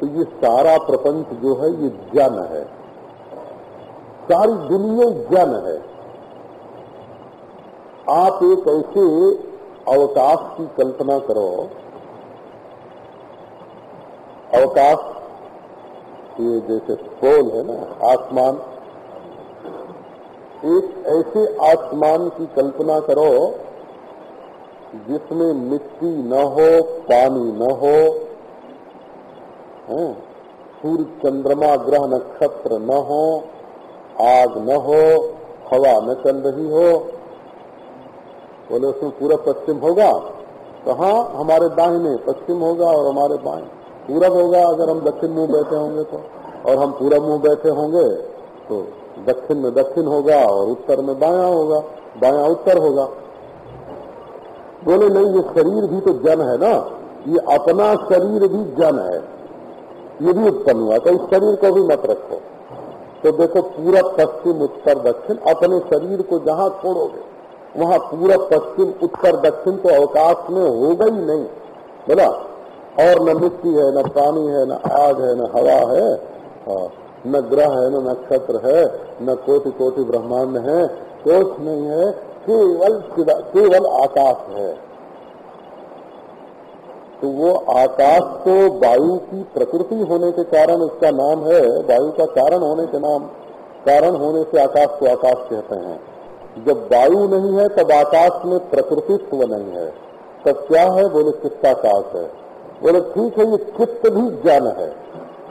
तो ये सारा प्रपंच जो है, ये जन है। सारी दुनिया जन है। आप एक ऐसे अवकाश की कल्पना करो। अवकाश, ये जैसे पोल है ना, आसमान। एक ऐसे आसमान की कल्पना करो जिसमें मिट्टी न हो, पानी न हो सूर्य चंद्रमा ग्रह नक्षत्र न हो, आग न हो, हवा न चल रही हो। बोले, उसमें पूरा पश्चिम होगा? तो हाँ हमारे दाहिने, पश्चिम होगा और हमारे बाएँ। पूरब होगा अगर हम दक्षिण मुँह बैठे होंगे तो। और हम पूरब मुँह बैठे होंगे तो दक्षिण में दक्षिण होगा और उत्तर में बाया होगा, बाया उत्तर होगा। बोले, नहीं, ये शरीर भी तो जन है ना? ये अपना शरीर भी जन है। ये भी उत्पन्न हुआ तो इस शरीर को भी मत रखो। तो देखो पूरा पश्चिम उत्तर दक्षिण अपने शरीर को जहाँ छोड़ोगे वहाँ पूरा पश्चिम उत्तर दक्षिण तो अवकाश में होगा ही नहीं। बोला? और न मिट्टी है न पानी है न आग है न हवा है हाँ, न ग्रह है न नक्षत्र है न कोटि कोटि ब्रह्मांड है कुछ नहीं है केवल केवल आकाश है। तो वो आकाश तो वायु की प्रकृति होने के कारण उसका नाम है, वायु का कारण होने के नाम, कारण होने से आकाश को आकाश कहते हैं। जब वायु नहीं है, तब आकाश में प्रकृतित्व नहीं है। तब क्या है? बोले, चित्ताकाश है। बोले, ठीक है, ये चित्त भी ज्ञान है।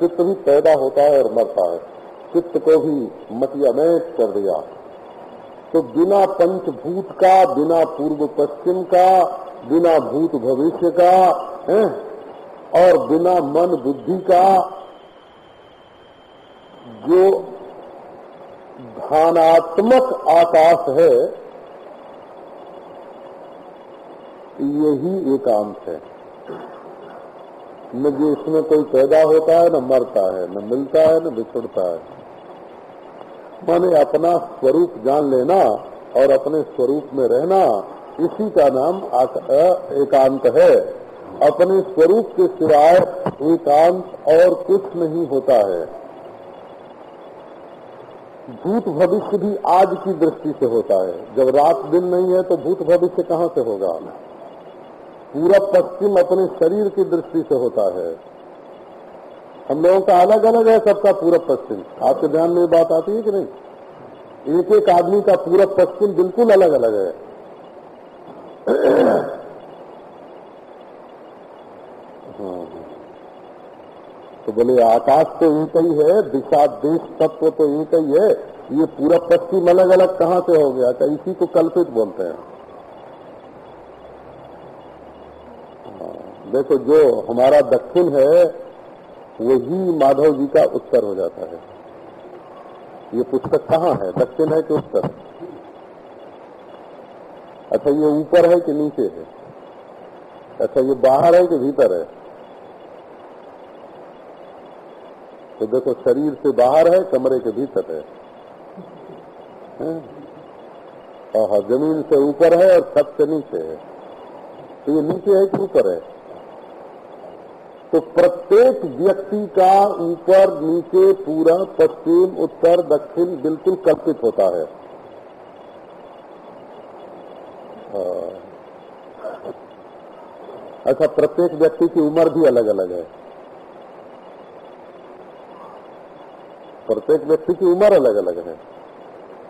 चित्त भी पैदा होता है और मरता है। चित्त को भी मतियामेट कर दिया। तो बिना पंचभूत का, बिना पूर्व पश्चिम का, बिना भूत भविष्य का, है? और बिना मन बुद्धि का, जो धानात्मक आकाश है, यही एकांत है। न जो इसमें कोई पैदा होता है, न मरता है, न मिलता है, न बिछुड़ता है। माने अपना स्वरूप जान लेना और अपने स्वरूप में रहना, इसी का नाम एकांत है। अपने स्वरूप के सिवाय एकांत और कुछ नहीं होता है। भूत भविष्य भी आज की दृष्टि से होता है। जब रात दिन नहीं है तो भूत भविष्य कहाँ से होगा? पूरा पश्चिम अपने शरीर की दृष्टि से होता है। हम लोगों का अलग अलग है सबका पूरब पश्चिम। आपके ध्यान में बात आती है कि नहीं? एक एक आदमी का पूरब पश्चिम बिल्कुल अलग अलग है। तो बोले आकाश तो एक ही है दिशा देश तत्व तो एक ही है। ये पूरा पश्चिम अलग अलग कहाँ से हो गया? क्या इसी को कल्पित बोलते हैं। हाँ, देखो जो हमारा दक्षिण है वही माधव जी का उत्तर हो जाता है। ये पुस्तक कहाँ है? दक्षिण है कि उत्तर? अच्छा ये ऊपर है कि नीचे है? अच्छा ये बाहर है कि भीतर है? तो देखो, शरीर से बाहर है, कमरे के भीतर है। और ज़मीन से ऊपर है और छत से नीचे है। तो ये नीचे है कि ऊपर है? तो प्रत्येक व्यक्ति का ऊपर, नीचे, पूरा, पश्चिम, उत्तर, दक्षिण बिल्कुल कल्पित होता है। अच्छा प्रत्येक व्यक्ति की उम्र भी अलग अलग है। प्रत्येक व्यक्ति की उम्र अलग अलग है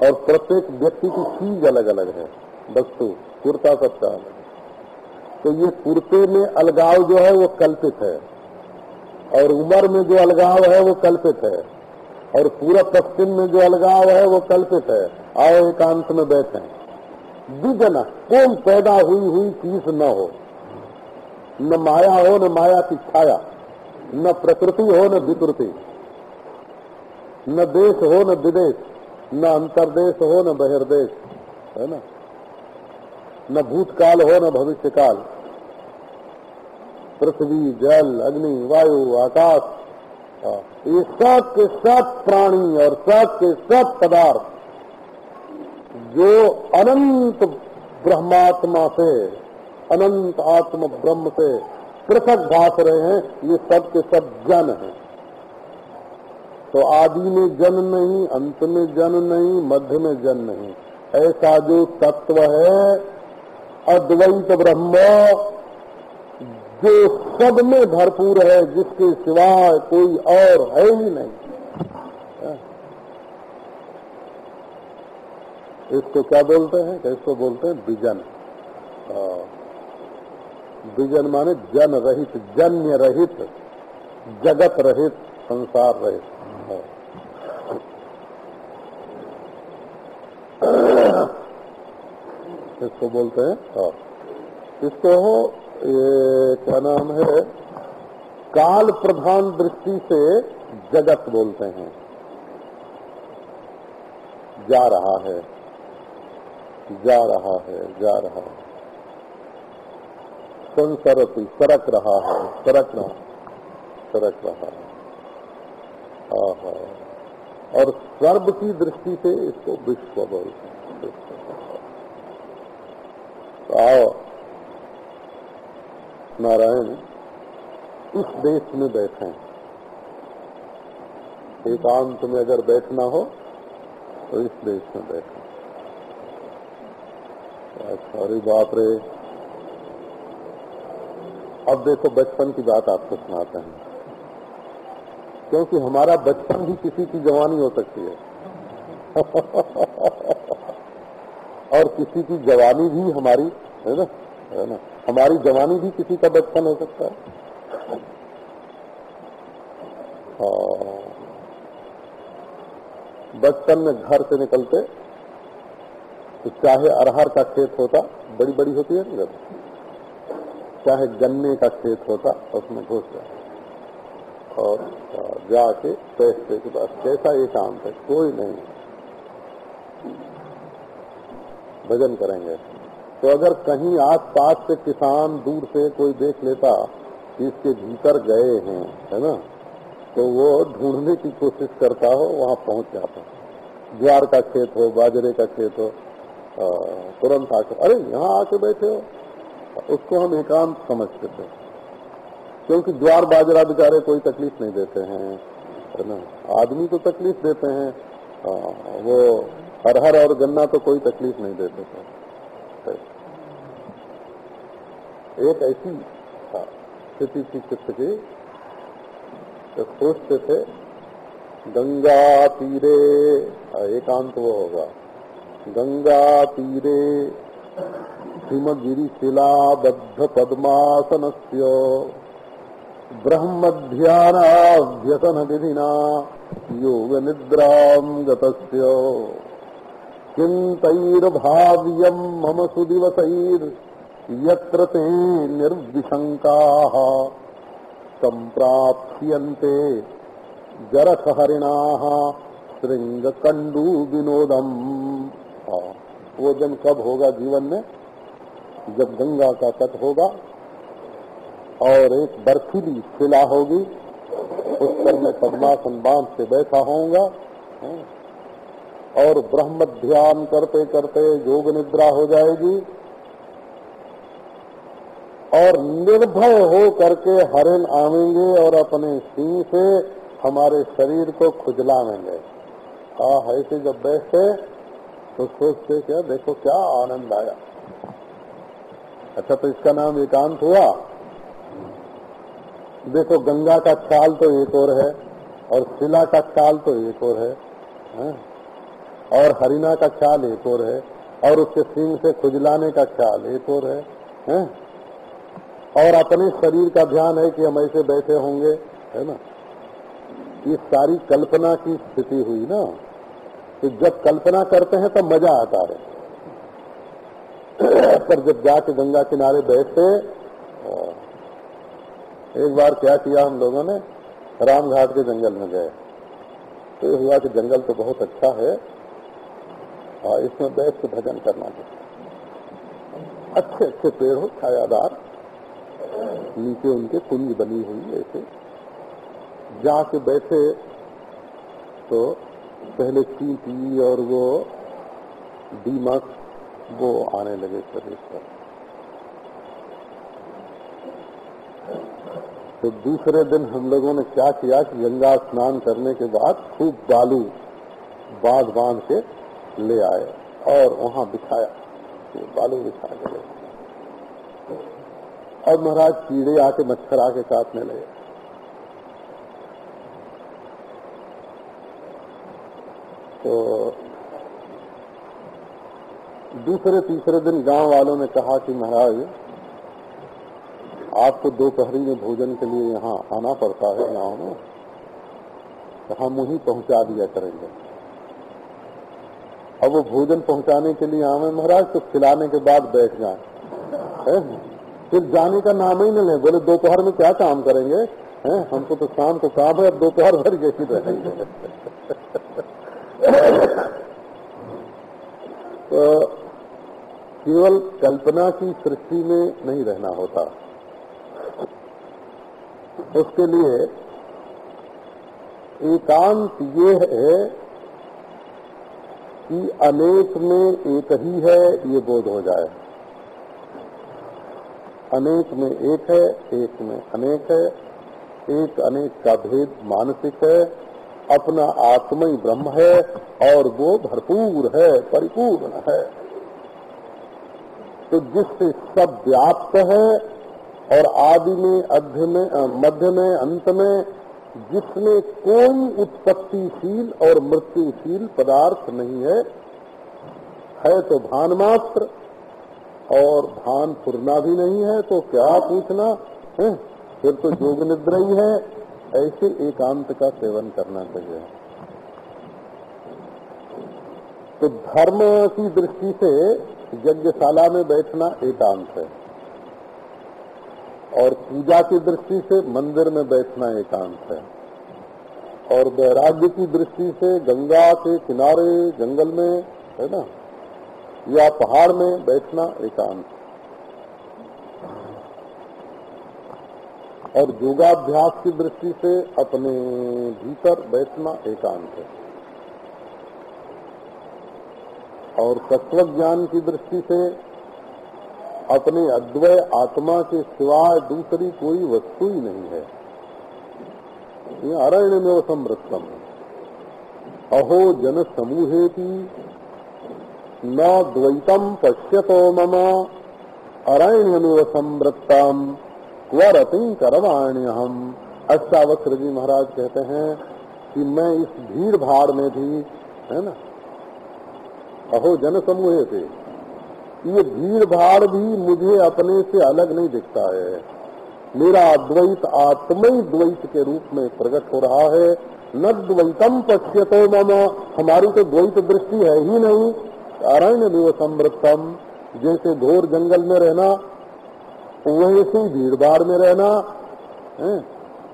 और प्रत्येक व्यक्ति की चीज़ अलग अलग है। वस्तु कुर्ता सबका अलग तो ये कुर्ते में अलगाव जो है वो कल्पित है। और उम्र में जो अलगाव है वो कल्पित है। और पूरा पश्चिम में जो अलगाव है वो कल्पित है। आओ एकांत में बैठे। द्विजना कौन पैदा हुई हुई चीज़ न हो। न माया हो, न माया की छाया। न प्रकृति हो, न विकृति। न देश हो, न विदेश। न अंतरदेश हो, न बहिर्देश। है ना? न भूतकाल हो, न भविष्य काल पृथ्वी, जल, अग्नि, वायु, आकाश ये सब के सब प्राणी और सब के सब पदार्थ, जो अनंत ब्रह्मात्मा से, अनंत आत्म ब्रह्म से पृथक भाष रहे हैं, ये सब के सब जन हैं। तो आदि में जन नहीं, अंत में जन नहीं, मध्य में जन नहीं। ऐसा जो तत्व है अद्वैत ब्रह्म जो सब में भरपूर है, जिसके सिवाय कोई और है ही नहीं। इसको क्या बोलते हैं? इसको बोलते हैं? विजन। विजन माने जन रहित, जन्य रहित, जगत रहित, संसार रहित। इसको बोलते हैं? हाँ। इसको ये क्या नाम है? काल प्रधान दृष्टि से जगत बोलते हैं। जा रहा है। जा रहा है, जा रहा है। संसरती सरक रहा है, सरक रहा सरक रहा है। और सर्व की दृष्टि से इसको विश्व बोलते हैं। तो आओ। नारायण, इस देश में बैठे। एकांत में अगर बैठना हो तो इस देश में बैठे। अरे बाप रे। अब देखो, बचपन की बात आपको सुनाते हैं। क्योंकि हमारा बचपन भी किसी की जवानी हो सकती है। और किसी की जवानी भी हमारी, है ना? है ना? हमारी जवानी भी किसी का बचपन हो सकता है। हाँ। बचपन में घर से निकलते तो चाहे अरहर का खेत होता बड़ी बड़ी होती है ना चाहे गन्ने का खेत होता उसमें घुस जाए और जाके पैसे के पास कैसा एकांत है, कोई नहीं। भजन करेंगे। तो अगर कहीं आस पास से किसान दूर से कोई देख लेता इसके भीतर गए हैं है ना तो वो ढूँढने की कोशिश करता हो वहाँ पहुँच जाता ज्वार का खेत हो बाजरे का खेत हो तुरंत आकर अरे यहाँ आके बैठे हो। उसको हम एकांत समझते थे। क्योंकि द्वार बाजरा बेचारे कोई तकलीफ़ नहीं देते हैं है ना। आदमी को तकलीफ़ देते हैं आ, वो अरहर और गन्ना तो कोई तकलीफ़ नहीं देते थे। एक ऐसी स्थिति थी चित्त की? सोचते थे, गंगा तीरे एकांत वो होगा। गंगा तीरे, हिमगिरी शिला बद्ध पद्मासन ब्रह्मध्यानाभ्यसन विधिना योग निद्रा गतस्य। चिन्तैर्भाव्यम् मम सुदिवसैर्यत्र ते निर्विशङ्काः। सम्प्राप्यन्ते जरसहरिणाः श्रृंगकंडू विनोदम वो दिन कब होगा जीवन में? जब गंगा का तट होगा और एक बर्फीली शिला होगी, उस पर मैं पद्मासन बाँध से बैठा होऊँगा और ब्रह्म ध्यान करते करते योग निद्रा हो जाएगी और निर्भय हो करके हरिण आवेंगे और अपने सिंह से हमारे शरीर को खुजलावेंगे आ ऐसे जब बैठते तो सोचते क्या देखो क्या आनंद आया। अच्छा तो इसका नाम एकांत हुआ। देखो गंगा का चाल तो एक और है और शिला का चाल तो एक और है, है? और हरिना का चाल एक और है और उसके सिंह से खुजलाने का ख्याल एक और है, है? और अपने शरीर का ध्यान है कि हम ऐसे बैठे होंगे है ना? ये सारी कल्पना की स्थिति हुई ना? तो जब कल्पना करते हैं तो मज़ा आता है। पर जब जाके गंगा किनारे बैठते एक बार क्या किया हम लोगों ने? रामघाट के जंगल में गए। तो हुआ कि जंगल तो बहुत अच्छा है और इसमें बैठ के भजन करना चाहिए अच्छे अच्छे पेड़ हो, छायादार, नीचे उनके कुंज बनी हुई ऐसे। जाके बैठे तो पहले चीटी और वो दीमक वो आने लगे शरीर पर। तो दूसरे दिन हम लोगों ने क्या किया कि गंगा स्नान करने के बाद खूब बालू बाँध बाँध के ले आए और वहाँ बिछाया बालू बिछा के ले और महाराज कीड़े आके मच्छर आके काटने लगे। तो दूसरे तीसरे दिन गाँव वालों ने कहा कि महाराज, आपको दोपहरी में भोजन के लिए यहाँ आना पड़ता है गाँव में। तो हम वहीं पहुँचा दिया करेंगे। अब वो भोजन पहुँचाने के लिए आवे, महाराज तो खिलाने के बाद बैठ जाए। फिर जाने का नाम ही नहीं ले। बोले, दोपहर में क्या काम करेंगे? हैं? हमको तो शाम को काम है, अब दोपहर भर जैसी रहेंगे। तो केवल कल्पना की सृष्टि में नहीं रहना होता। उसके लिए एकांत ये है कि अनेक में एक ही है, ये बोध हो जाए। अनेक में एक है, एक में अनेक है। एक अनेक का भेद मानसिक है, अपना आत्मा ही ब्रह्म है, और वो भरपूर है, परिपूर्ण है। तो जिससे सब व्याप्त है, और आदि में अध्य में मध्य में, अंत में जिसमें कोई उत्पत्तिशील और मृत्युशील पदार्थ नहीं है है तो भान मात्र और भान पुरना भी नहीं है तो क्या पूछना? है? फिर तो योग निद्र ही है। ऐसे एकांत का सेवन करना चाहिए। तो धर्म की दृष्टि से यज्ञशाला में बैठना एकांत है। और पूजा की दृष्टि से मंदिर में बैठना एकांत है। और वैराग्य की दृष्टि से गंगा के किनारे, जंगल में, है ना, या पहाड़ में बैठना एकांत और योगाभ्यास की दृष्टि से अपने भीतर बैठना एकांत है। और तत्व ज्ञान की दृष्टि से अपने अद्वय आत्मा के सिवाय दूसरी कोई वस्तु ही नहीं है। ये अरण्य में समृतम अहो जन समूहे की न द्वैतम पश्यतो मम। अरण्य में समृतम क्वरति करवाण्य हम अष्टावक्र जी महाराज कहते हैं कि मैं इस भीड़ भाड़ में भी, है ना? अहो जन समूहे थे ये भीड़ भाड़ भी मुझे अपने से अलग नहीं दिखता है। मेरा अद्वैत आत्मय द्वैत के रूप में प्रकट हो रहा है। न द्वैतम पश्यतो मम। हमारी तो द्वैत दृष्टि है ही नहीं। अरण्य दिव समृतम जैसे घोर जंगल में रहना वैसे ही भीड़ भाड़ में रहना है?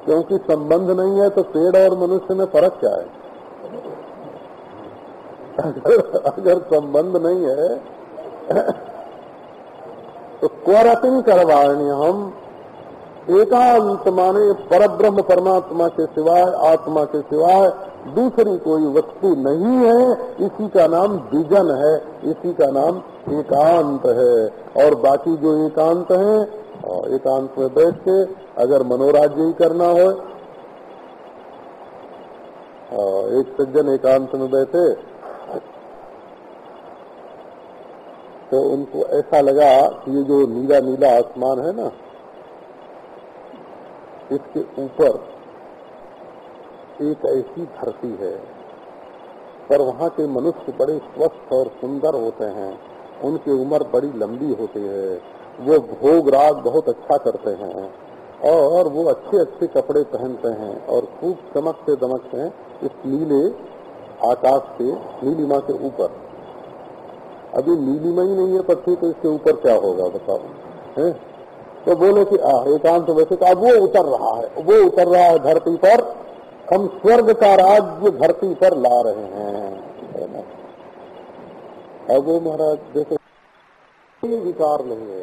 क्योंकि संबंध नहीं है तो पेड़ और मनुष्य में फ़र्क क्या है? अगर, अगर संबंध नहीं है तो क्वरतिंग करवाणी हम एकांत माने परब्रह्म परमात्मा के सिवाय, आत्मा के सिवाय दूसरी कोई वस्तु नहीं है। इसी का नाम विजन है। इसी का नाम एकांत है। और बाकी जो एकांत है एकांत में बैठ के अगर मनोराज्य ही करना हो एक सज्जन एकांत में बैठे तो उनको ऐसा लगा कि ये जो नीला नीला आसमान है ना, इसके ऊपर एक ऐसी धरती है, पर वहाँ के मनुष्य बड़े स्वस्थ और सुंदर होते हैं, उनकी उम्र बड़ी लंबी होती है, वो भोग राग बहुत अच्छा करते हैं, और वो अच्छे अच्छे कपड़े पहनते हैं, और खूब चमकते दमकते हैं इस नीले आकाश के, नीलिमा के ऊपर। अभी नीलिमा ही नहीं है पृथ्वी तो इसके ऊपर क्या होगा बताओ? है? तो बोले कि आ एकांत वैसे कहा वो उतर रहा है, वो उतर रहा है धरती पर। हम स्वर्ग का राज्य धरती पर ला रहे हैं। अब वो महाराज, देखो कोई विकार नहीं है।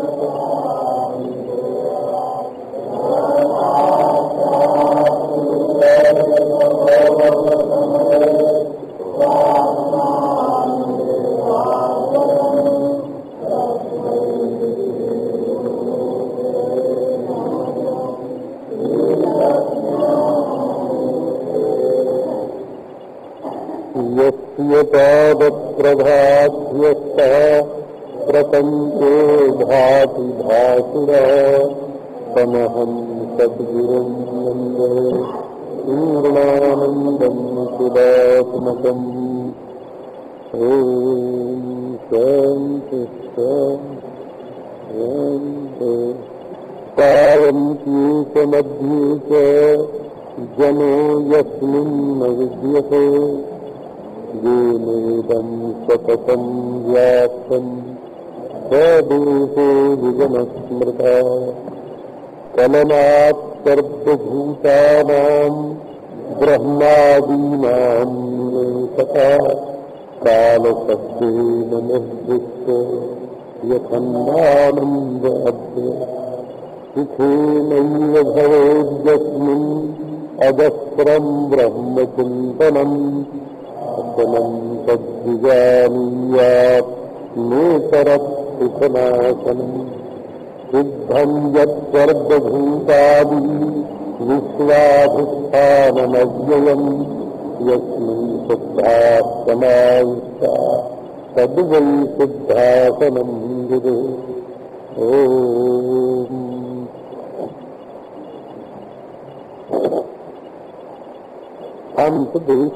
तमहं सद्गुरुं नन्दे पूर्णानन्दम् सुदात्मकम् ॐ शान्ति शान्ति पावन्त्येकमध्ये च जनो यस्मिन्न विद्यते येनेदम् सततम् कलनात् सर्वभूतानाम् ब्रह्मादीनाम् निवेशता कालशब्देन निर्दिष्ट यथन्नानन्द सुखेनैव भवेद्यस्मिन् अजस्रम् ब्रह्मचिन्तनम् अचलम् तद्विजानीयात् नेतरः सिद्धम् यत्सर्वभूतादि विश्वाधिष्ठानमव्ययम् यस्मिन् शुद्धा समाविष्टा तद्वै विदु। ॐ अंत देश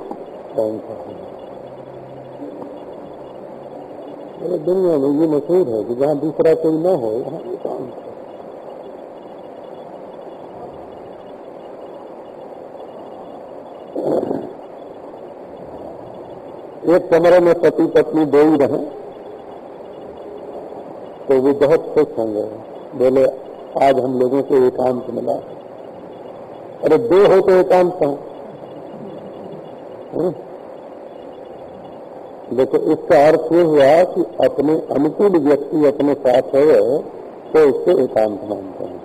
दुनिया में ये मशहूर है कि जहाँ दूसरा कोई न हो, वहाँ एकांत एक कमरे में पति पत्नी दो ही रहे तो वो बहुत खुश होंगे। बोले, आज हम लोगों को एकांत मिला। अरे दो हो तो एकांत कहाँ देखो इसका अर्थ ये हुआ कि अपने अनुकूल व्यक्ति अपने साथ है तो उसको एकांत मानते हैं।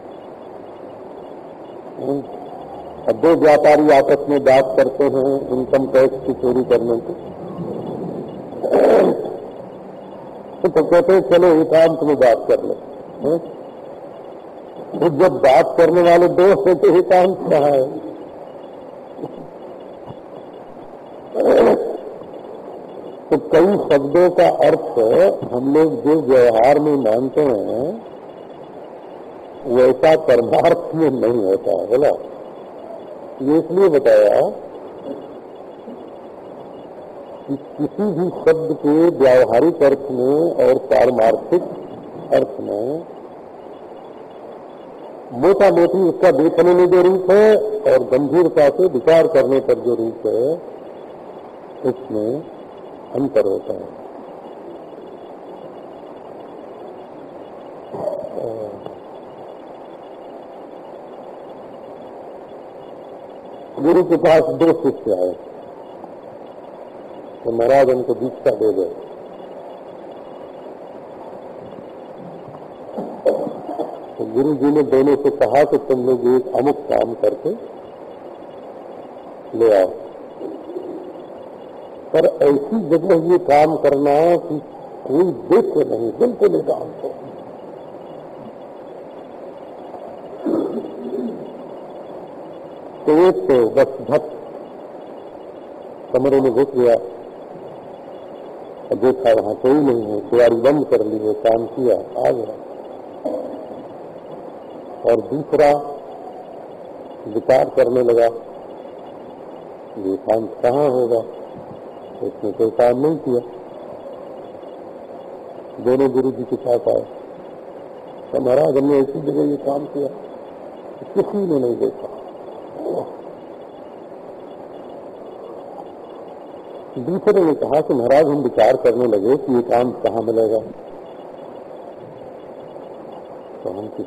अब दो व्यापारी आपस में बात करते हैं, इनकम टैक्स की चोरी करने की। तो कहते हैं, चलो, एकांत में बात कर लो। तो जब बात करने वाले दो हैं तो एकांत कहाँ है? तो कई शब्दों का अर्थ हम लोग जो व्यवहार में मानते हैं, वैसा परमार्थ में नहीं होता है बोला ये इसलिए बताया कि किसी भी शब्द के व्यावहारिक अर्थ में और पारमार्थिक अर्थ में मोटा मोटी उसका देखने में जो रूप है और गंभीरता से विचार करने पर जो रूप है, उसमें अंतर होता है। गुरु के पास दो शिष्य आए तो महाराज उनको दीक्षा दे गए तो गुरु जी ने दोनों से कहा कि तुम लोग एक अमुक काम करके ले आओ। पर ऐसी जगह ये काम करना कि कोई देख नहीं बिल्कुल एकांत हो तो एक तो बस झट कमरे में घुस गया। देखा वहाँ कोई नहीं है, तैयारी बंद कर ली है, काम किया, आ गया। और दूसरा विचार करने लगा, ये काम कहाँ होगा? उसने कोई काम नहीं किया। दोनों गुरु जी के साथ आए। तो महाराज, हमने ऐसी जगह ये काम किया किसी ने नहीं देखा। दूसरे ने कहा कि महाराज, हम विचार करने लगे कि ये काम कहाँ मिलेगा। तो हम किस